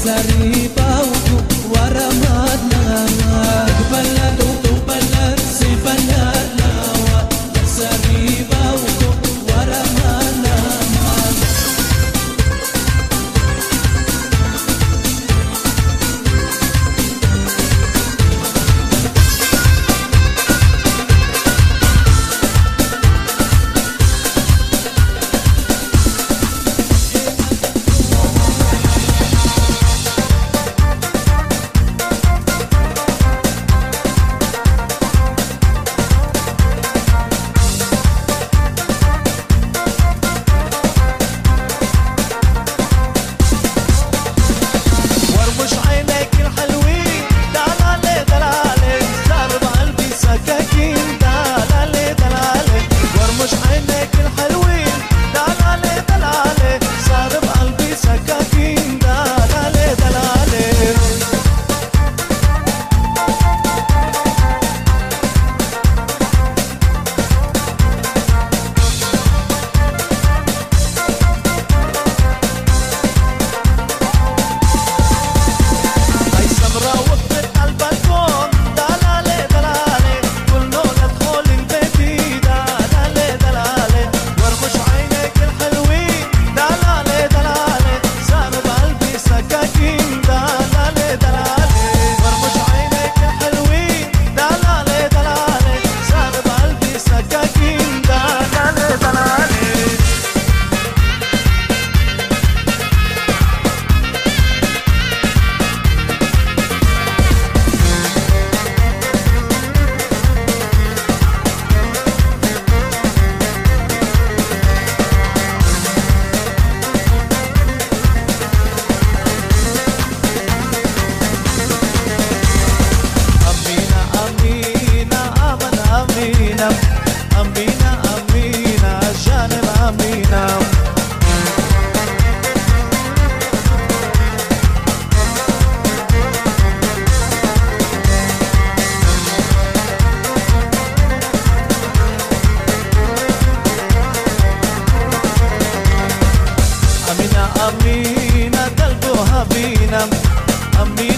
passarinho Amigo.